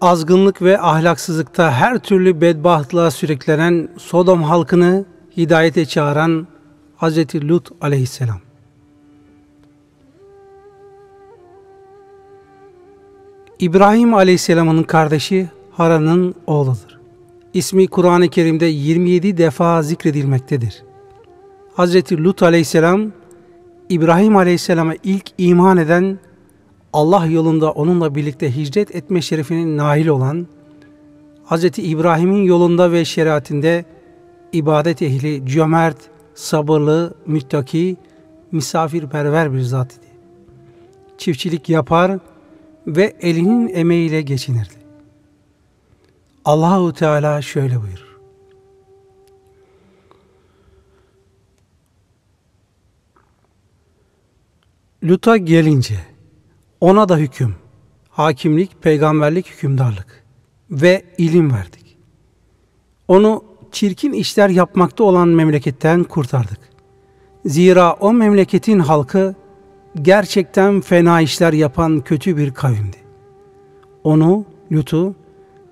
azgınlık ve ahlaksızlıkta her türlü bedbahtlığa sürüklenen Sodom halkını hidayete çağıran Hz. Lut aleyhisselam. İbrahim aleyhisselamın kardeşi Haran'ın oğludur. İsmi Kur'an-ı Kerim'de 27 defa zikredilmektedir. Hz. Lut aleyhisselam, İbrahim aleyhisselama ilk iman eden, Allah yolunda onunla birlikte hicret etme şerefine nail olan, Hz. İbrahim'in yolunda ve şeriatinde ibadet ehli, cömert, sabırlı, müttaki, misafirperver bir zat idi. Çiftçilik yapar ve elinin emeğiyle geçinirdi. Allahu Teala şöyle buyurur. Lut'a gelince ona da hüküm, hakimlik, peygamberlik, hükümdarlık ve ilim verdik. Onu çirkin işler yapmakta olan memleketten kurtardık. Zira o memleketin halkı gerçekten fena işler yapan kötü bir kavimdi. Onu, Lut'u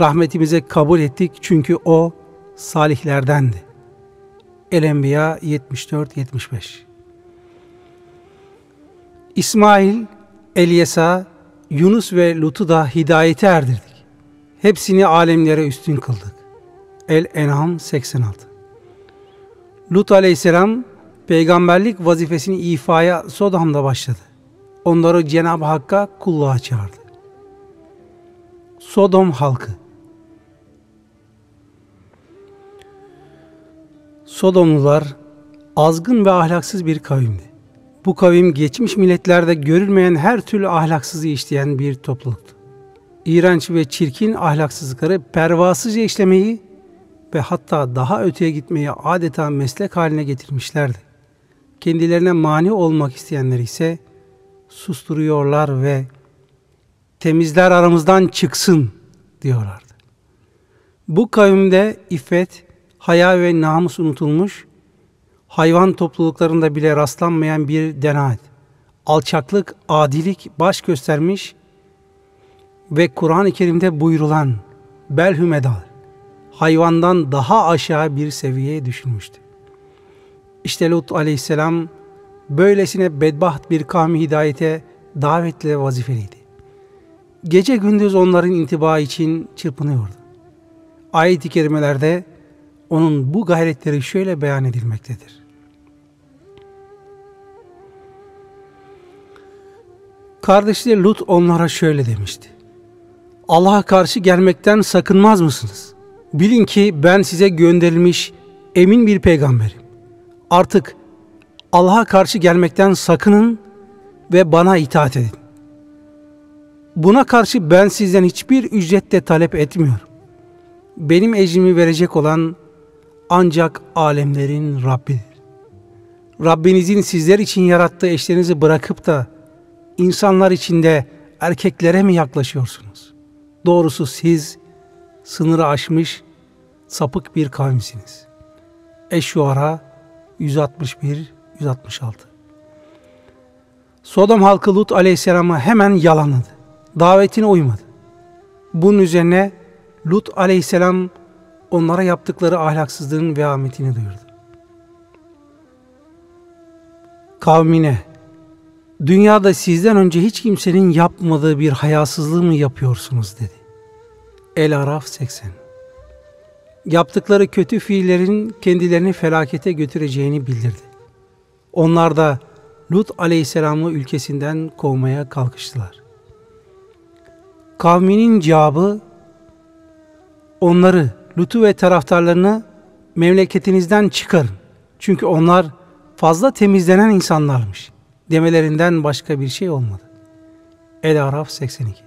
rahmetimize kabul ettik çünkü o salihlerdendi. El-Enbiya 74-75 İsmail, Elyesa, Yunus ve Lut'u da hidayete erdirdik. Hepsini alemlere üstün kıldık. El-En'am 86 Lut aleyhisselam peygamberlik vazifesini ifaya Sodom'da başladı. Onları Cenab-ı Hakk'a kulluğa çağırdı. Sodom halkı Sodomlular azgın ve ahlaksız bir kavimdi. Bu kavim geçmiş milletlerde görülmeyen her türlü ahlaksızlığı işleyen bir topluluktu. İğrenç ve çirkin ahlaksızlıkları pervasızca işlemeyi ve hatta daha öteye gitmeyi adeta meslek haline getirmişlerdi. Kendilerine mani olmak isteyenler ise susturuyorlar ve temizler aramızdan çıksın diyorlardı. Bu kavimde iffet, haya ve namus unutulmuş, hayvan topluluklarında bile rastlanmayan bir denaet, alçaklık, adilik baş göstermiş ve Kur'an-ı Kerim'de buyurulan belhümedal, hayvandan daha aşağı bir seviyeye düşülmüştü. İşte Lut aleyhisselam böylesine bedbaht bir kavmi hidayete davetle vazifeliydi. Gece gündüz onların intiba için çırpınıyordu. Ayet-i kerimelerde onun bu gayretleri şöyle beyan edilmektedir. Kardeşleri Lut onlara şöyle demişti. Allah'a karşı gelmekten sakınmaz mısınız? Bilin ki ben size gönderilmiş emin bir peygamberim. Artık Allah'a karşı gelmekten sakının ve bana itaat edin. Buna karşı ben sizden hiçbir ücret de talep etmiyorum. Benim ecrimi verecek olan ancak alemlerin Rabbidir. Rabbinizin sizler için yarattığı eşlerinizi bırakıp da insanlar içinde erkeklere mi yaklaşıyorsunuz? Doğrusu siz sınırı aşmış sapık bir kavimsiniz. Eş-Şuara 161 166 Sodom halkı Lut aleyhisselamı hemen yalanladı. Davetine uymadı. Bunun üzerine Lut aleyhisselam onlara yaptıkları ahlaksızlığın vehametini duyurdu. Kavmine, dünyada sizden önce hiç kimsenin yapmadığı bir hayasızlığı mı yapıyorsunuz dedi. El-Araf 80 Yaptıkları kötü fiillerin kendilerini felakete götüreceğini bildirdi. Onlar da Lut aleyhisselamı ülkesinden kovmaya kalkıştılar. Kavminin cevabı onları Lut'u ve taraftarlarını memleketinizden çıkarın. Çünkü onlar fazla temizlenen insanlarmış demelerinden başka bir şey olmadı. El-Araf 82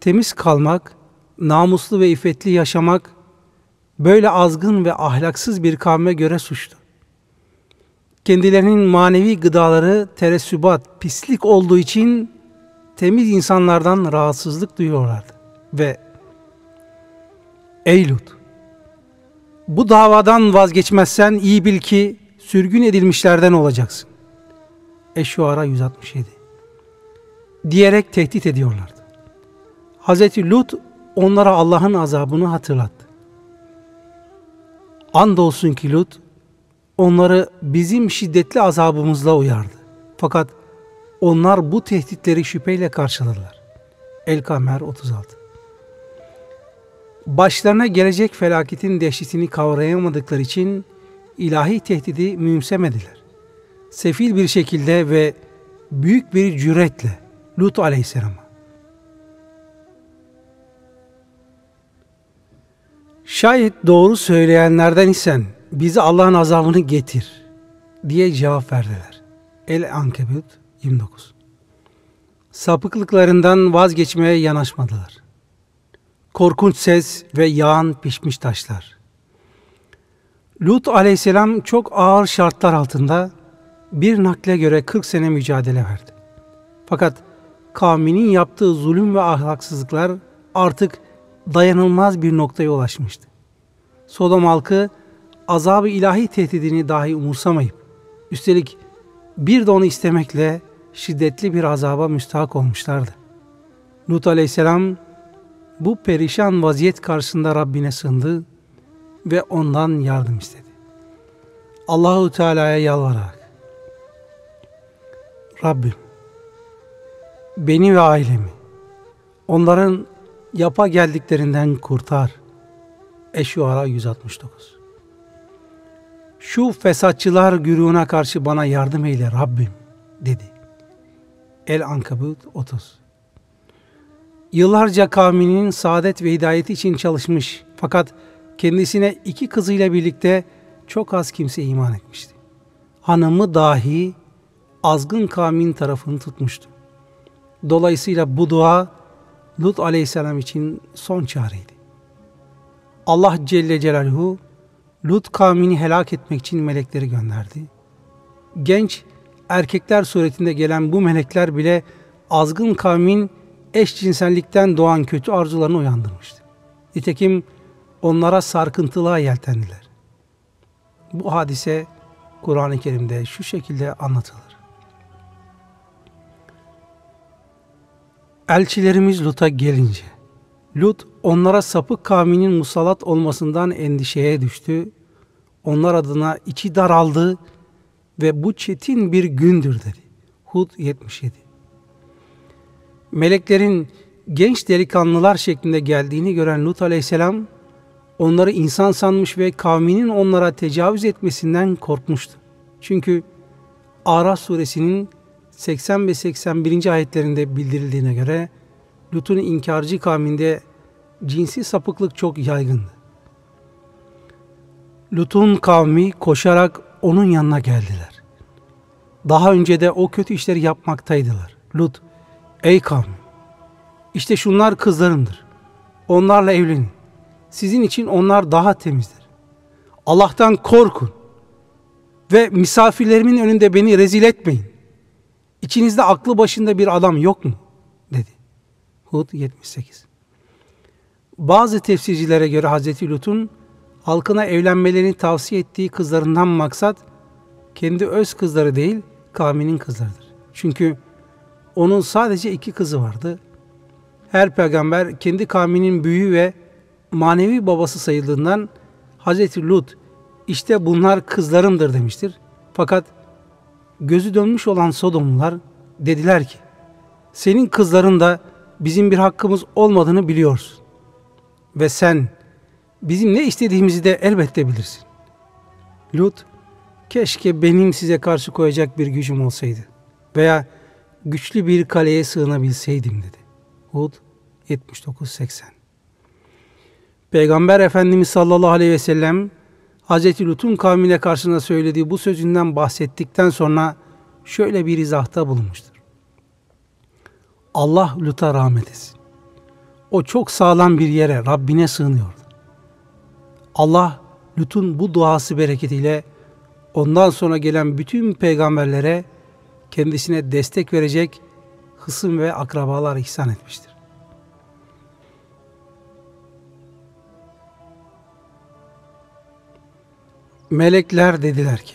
Temiz kalmak, namuslu ve iffetli yaşamak, böyle azgın ve ahlaksız bir kavme göre suçtu. Kendilerinin manevi gıdaları teressübat, pislik olduğu için temiz insanlardan rahatsızlık duyuyorlardı. Ve Ey Lut! Bu davadan vazgeçmezsen iyi bil ki sürgün edilmişlerden olacaksın. Eşşuara 167 diyerek tehdit ediyorlardı. Hz. Lut onlara Allah'ın azabını hatırlattı. Andolsun ki Lut onları bizim şiddetli azabımızla uyardı. Fakat onlar bu tehditleri şüpheyle karşıladılar. El-Kamer 36 Başlarına gelecek felaketin dehşetini kavrayamadıkları için ilahi tehdidi mühimsemediler. Sefil bir şekilde ve büyük bir cüretle Lut aleyhisselama Şayet doğru söyleyenlerden isen bizi Allah'ın azabını getir diye cevap verdiler. El Ankebut 29 Sapıklıklarından vazgeçmeye yanaşmadılar. Korkunç ses ve yağan pişmiş taşlar. Lut aleyhisselam çok ağır şartlar altında bir nakle göre 40 sene mücadele verdi. Fakat kavminin yaptığı zulüm ve ahlaksızlıklar artık dayanılmaz bir noktaya ulaşmıştı. Sodom halkı azabı ilahi tehdidini dahi umursamayıp üstelik bir de onu istemekle şiddetli bir azaba müstahak olmuşlardı. Lut aleyhisselam bu perişan vaziyet karşısında Rabbine sığındı ve ondan yardım istedi. Allahu Teala'ya yalvararak Rabbim beni ve ailemi onların yapa geldiklerinden kurtar. Eşuara 169 Şu fesatçılar güruğuna karşı bana yardım eyle Rabbim dedi. El Ankabut 30 Yıllarca kavminin saadet ve hidayeti için çalışmış fakat kendisine iki kızıyla birlikte çok az kimse iman etmişti. Hanımı dahi azgın kavmin tarafını tutmuştu. Dolayısıyla bu dua Lut aleyhisselam için son çareydi. Allah Celle Celaluhu Lut kavmini helak etmek için melekleri gönderdi. Genç erkekler suretinde gelen bu melekler bile azgın kavmin eşcinsellikten doğan kötü arzularını uyandırmıştı. Nitekim onlara sarkıntılığa yeltendiler. Bu hadise Kur'an-ı Kerim'de şu şekilde anlatılır. Elçilerimiz Lut'a gelince, Lut onlara sapık kavminin musallat olmasından endişeye düştü. Onlar adına içi daraldı ve bu çetin bir gündür dedi. Hud 77 Meleklerin genç delikanlılar şeklinde geldiğini gören Lut aleyhisselam onları insan sanmış ve kavminin onlara tecavüz etmesinden korkmuştu. Çünkü Araf suresinin 80 ve 81. ayetlerinde bildirildiğine göre Lut'un inkarcı kavminde cinsi sapıklık çok yaygındı. Lut'un kavmi koşarak onun yanına geldiler. Daha önce de o kötü işleri yapmaktaydılar. Lut, ey kavmi, işte şunlar kızlarımdır. Onlarla evlenin. Sizin için onlar daha temizdir. Allah'tan korkun ve misafirlerimin önünde beni rezil etmeyin. İçinizde aklı başında bir adam yok mu? dedi. Hud 78 Bazı tefsircilere göre Hazreti Lut'un halkına evlenmelerini tavsiye ettiği kızlarından maksat kendi öz kızları değil kavminin kızlarıdır. Çünkü onun sadece iki kızı vardı. Her peygamber kendi kavminin büyüğü ve manevi babası sayıldığından Hazreti Lut işte bunlar kızlarımdır demiştir. Fakat gözü dönmüş olan Sodomlular dediler ki senin kızların da bizim bir hakkımız olmadığını biliyorsun. Ve sen bizim ne istediğimizi de elbette bilirsin. Lut keşke benim size karşı koyacak bir gücüm olsaydı veya güçlü bir kaleye sığınabilseydim dedi. Hud 79-80 Peygamber Efendimiz sallallahu aleyhi ve sellem Hz. Lut'un kavmine karşısında söylediği bu sözünden bahsettikten sonra şöyle bir izahta bulunmuştur. Allah Lut'a rahmet etsin. O çok sağlam bir yere Rabbine sığınıyordu. Allah Lut'un bu duası bereketiyle ondan sonra gelen bütün peygamberlere kendisine destek verecek hısım ve akrabalar ihsan etmiştir. Melekler dediler ki,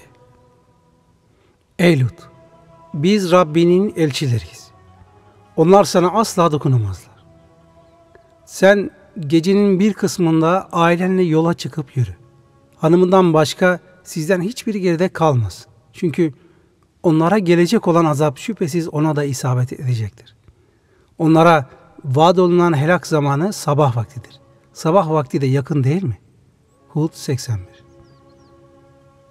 Ey Lut, biz Rabbinin elçileriyiz. Onlar sana asla dokunamazlar. Sen gecenin bir kısmında ailenle yola çıkıp yürü. Hanımından başka sizden hiçbir geride kalmaz. Çünkü onlara gelecek olan azap şüphesiz ona da isabet edecektir. Onlara vaad olunan helak zamanı sabah vaktidir. Sabah vakti de yakın değil mi? Hud 81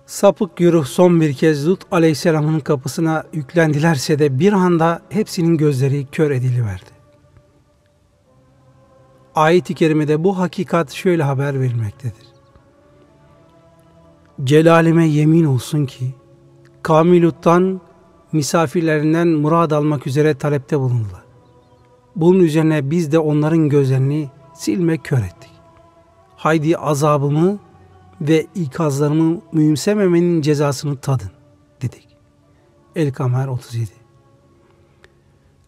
Sapık güruh son bir kez Lut aleyhisselamın kapısına yüklendilerse de bir anda hepsinin gözleri kör ediliverdi. Ayet-i kerimede bu hakikat şöyle haber verilmektedir. Celalime yemin olsun ki kavmi Lut'tan misafirlerinden murad almak üzere talepte bulundular. Bunun üzerine biz de onların gözlerini silme kör ettik. Haydi azabımı ve ikazlarımı mühimsememenin cezasını tadın dedik. El Kamer 37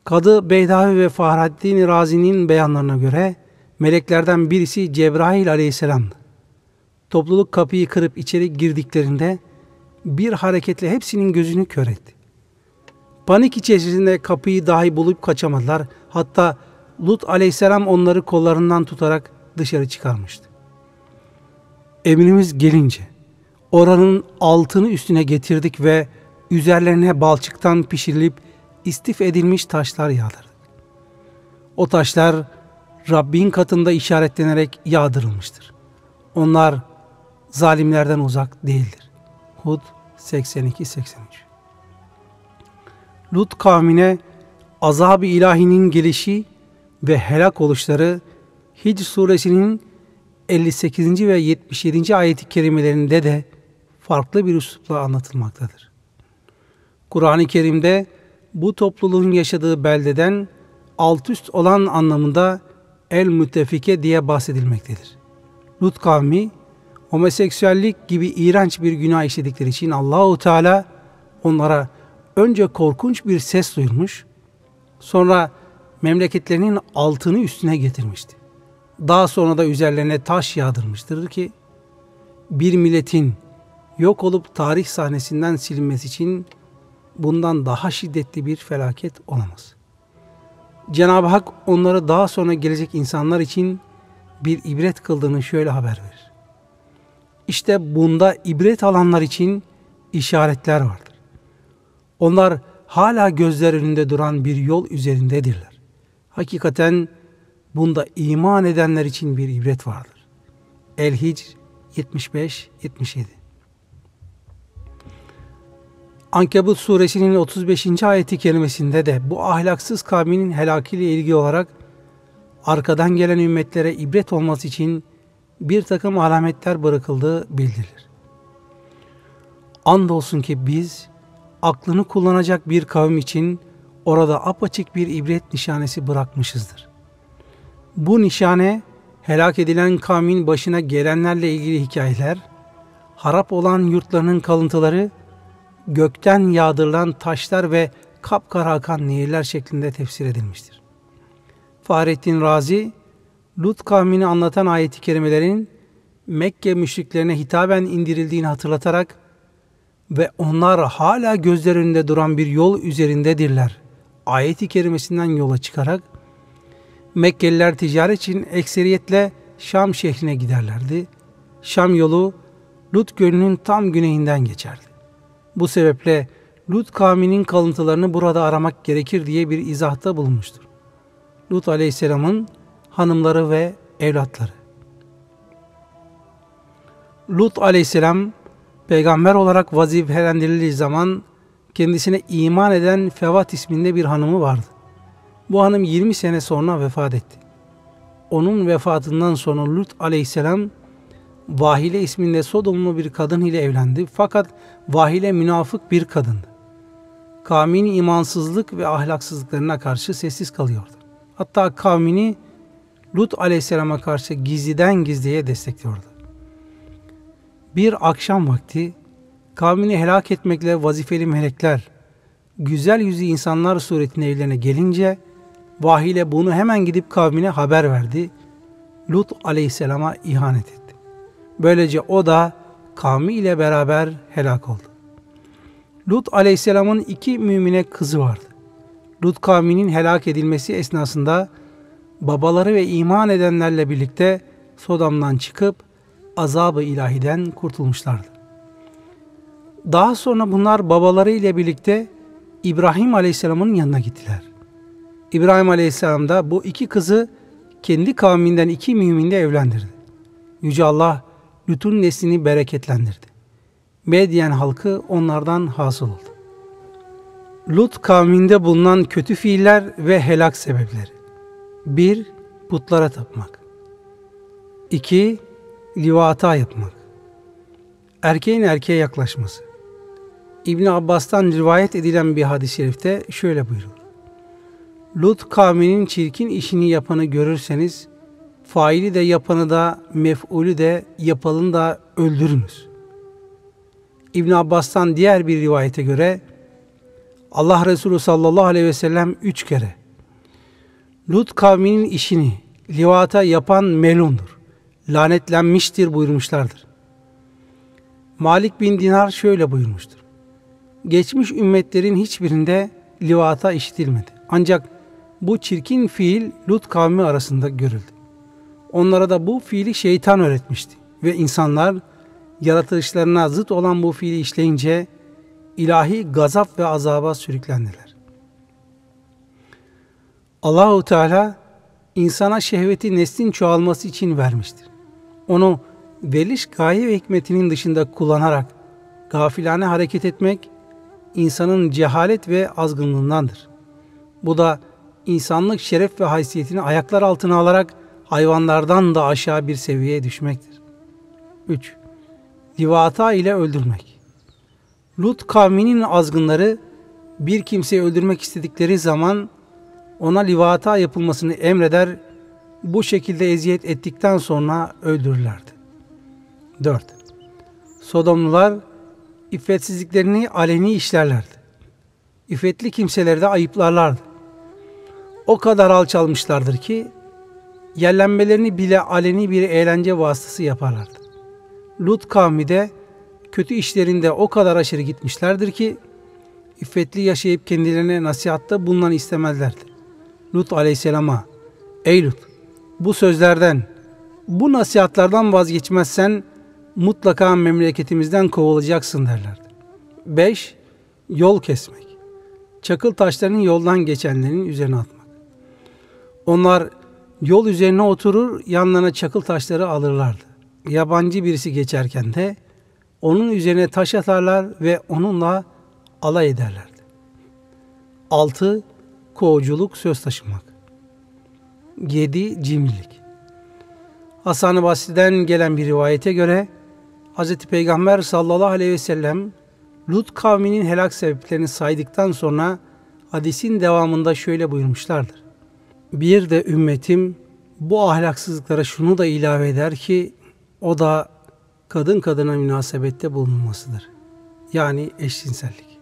Kadı Beydavi ve Fahraddin Razi'nin beyanlarına göre meleklerden birisi Cebrail aleyhisselamdı. Topluluk kapıyı kırıp içeri girdiklerinde bir hareketle hepsinin gözünü kör etti. Panik içerisinde kapıyı dahi bulup kaçamadılar. Hatta Lut aleyhisselam onları kollarından tutarak dışarı çıkarmıştı. Emrimiz gelince oranın altını üstüne getirdik ve üzerlerine balçıktan pişirilip istif edilmiş taşlar yağdırdık. O taşlar Rabbin katında işaretlenerek yağdırılmıştır. Onlar zalimlerden uzak değildir. Hud 82-83 Lut kavmine azab-ı ilahinin gelişi ve helak oluşları Hicr suresinin 58. ve 77. ayet-i kerimelerinde de farklı bir üslupla anlatılmaktadır. Kur'an-ı Kerim'de bu topluluğun yaşadığı beldeden alt üst olan anlamında el müttefike diye bahsedilmektedir. Lut kavmi homoseksüellik gibi iğrenç bir günah işledikleri için Allahu Teala onlara önce korkunç bir ses duyurmuş, sonra memleketlerinin altını üstüne getirmişti. Daha sonra da üzerlerine taş yağdırmıştır ki bir milletin yok olup tarih sahnesinden silinmesi için bundan daha şiddetli bir felaket olamaz. Cenab-ı Hak onları daha sonra gelecek insanlar için bir ibret kıldığını şöyle haber verir. İşte bunda ibret alanlar için işaretler vardır. Onlar hala gözler önünde duran bir yol üzerindedirler. Hakikaten bunda iman edenler için bir ibret vardır. El-Hicr 75-77 Ankebut suresinin 35. ayeti kelimesinde de bu ahlaksız kavminin helakiyle ilgili olarak arkadan gelen ümmetlere ibret olması için bir takım alametler bırakıldığı bildirilir. Andolsun ki biz aklını kullanacak bir kavim için orada apaçık bir ibret nişanesi bırakmışızdır. Bu nişane helak edilen kavmin başına gelenlerle ilgili hikayeler, harap olan yurtlarının kalıntıları, gökten yağdırılan taşlar ve kapkara akan nehirler şeklinde tefsir edilmiştir. Fahrettin Razi, Lut kavmini anlatan ayeti kerimelerin Mekke müşriklerine hitaben indirildiğini hatırlatarak ve onlar hala gözler önünde duran bir yol üzerindedirler. Ayeti kerimesinden yola çıkarak Mekkeliler ticaret için ekseriyetle Şam şehrine giderlerdi. Şam yolu Lut gölünün tam güneyinden geçerdi. Bu sebeple Lut kavminin kalıntılarını burada aramak gerekir diye bir izahta bulunmuştur. Lut aleyhisselamın hanımları ve evlatları. Lut aleyhisselam peygamber olarak vazifelendirildiği zaman kendisine iman eden Fevat isminde bir hanımı vardı. Bu hanım 20 sene sonra vefat etti. Onun vefatından sonra Lut aleyhisselam Vahile isminde Sodomlu bir kadın ile evlendi. Fakat Vahile münafık bir kadındı. Kavminin imansızlık ve ahlaksızlıklarına karşı sessiz kalıyordu. Hatta kavmini Lut aleyhisselama karşı gizliden gizliye destekliyordu. Bir akşam vakti kavmini helak etmekle vazifeli melekler güzel yüzü insanlar suretinde evlerine gelince vahiyle bunu hemen gidip kavmine haber verdi. Lut aleyhisselama ihanet etti. Böylece o da kavmi ile beraber helak oldu. Lut aleyhisselamın iki mümine kızı vardı. Lut kavminin helak edilmesi esnasında babaları ve iman edenlerle birlikte Sodom'dan çıkıp azabı ilahiden kurtulmuşlardı. Daha sonra bunlar babaları ile birlikte İbrahim Aleyhisselam'ın yanına gittiler. İbrahim Aleyhisselam da bu iki kızı kendi kavminden iki müminle evlendirdi. Yüce Allah Lut'un neslini bereketlendirdi. Medyen halkı onlardan hasıl oldu. Lut kavminde bulunan kötü fiiller ve helak sebepleri. 1. Putlara tapmak. 2. Livata yapmak. Erkeğin erkeğe yaklaşması. İbn Abbas'tan rivayet edilen bir hadis-i şerifte şöyle buyurur. Lut kavminin çirkin işini yapanı görürseniz, faili de yapanı da, mef'ulü de, yapalını da öldürünüz. İbn Abbas'tan diğer bir rivayete göre, Allah Resulü sallallahu aleyhi ve sellem üç kere, Lut kavminin işini livata yapan melundur, lanetlenmiştir buyurmuşlardır. Malik bin Dinar şöyle buyurmuştur. Geçmiş ümmetlerin hiçbirinde livata işitilmedi. Ancak bu çirkin fiil Lut kavmi arasında görüldü. Onlara da bu fiili şeytan öğretmişti. Ve insanlar yaratılışlarına zıt olan bu fiili işleyince ilahi gazap ve azaba sürüklendiler. Allahu Teala insana şehveti neslin çoğalması için vermiştir. Onu veliş gaye ve hikmetinin dışında kullanarak gafilane hareket etmek insanın cehalet ve azgınlığındandır. Bu da insanlık şeref ve haysiyetini ayaklar altına alarak hayvanlardan da aşağı bir seviyeye düşmektir. 3. Livata ile öldürmek. Lut kavminin azgınları bir kimseyi öldürmek istedikleri zaman ona livata yapılmasını emreder, bu şekilde eziyet ettikten sonra öldürürlerdi. 4. Sodomlular iffetsizliklerini aleni işlerlerdi. İffetli kimseleri de ayıplarlardı. O kadar alçalmışlardır ki yerlenmelerini bile aleni bir eğlence vasıtası yaparlardı. Lut kavmi de kötü işlerinde o kadar aşırı gitmişlerdir ki iffetli yaşayıp kendilerine nasihatta bulunan istemezlerdi. Lut aleyhisselama Ey Lut bu sözlerden bu nasihatlardan vazgeçmezsen mutlaka memleketimizden kovulacaksın derlerdi. 5. Yol kesmek. Çakıl taşlarının yoldan geçenlerin üzerine atmak. Onlar yol üzerine oturur, yanlarına çakıl taşları alırlardı. Yabancı birisi geçerken de onun üzerine taş atarlar ve onunla alay ederlerdi. 6. Kovuculuk, söz taşımak. 7. Cimrilik. Hasan-ı Basri'den gelen bir rivayete göre Hz. Peygamber sallallahu aleyhi ve sellem Lut kavminin helak sebeplerini saydıktan sonra hadisin devamında şöyle buyurmuşlardır. Bir de ümmetim bu ahlaksızlıklara şunu da ilave eder ki o da kadın kadına münasebette bulunmasıdır. Yani eşcinsellik.